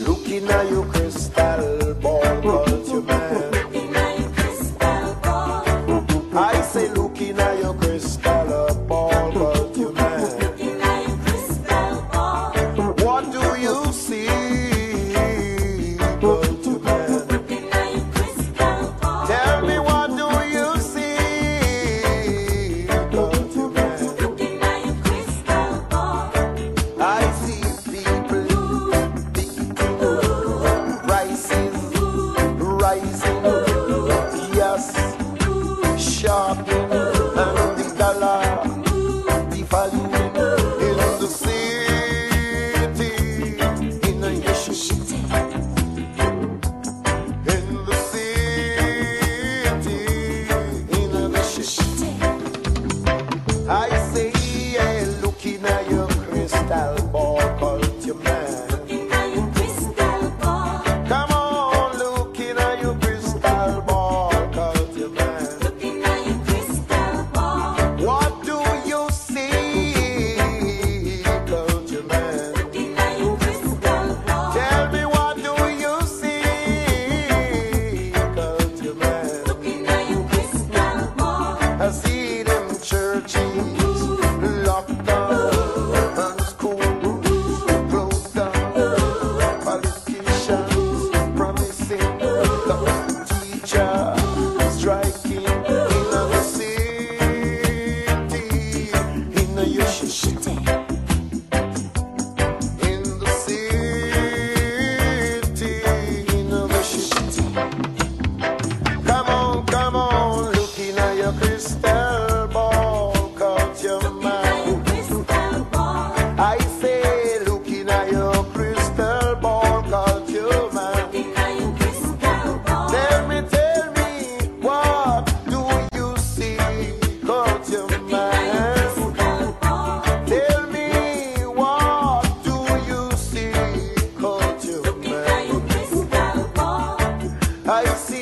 Looking at your crystal Aí sim.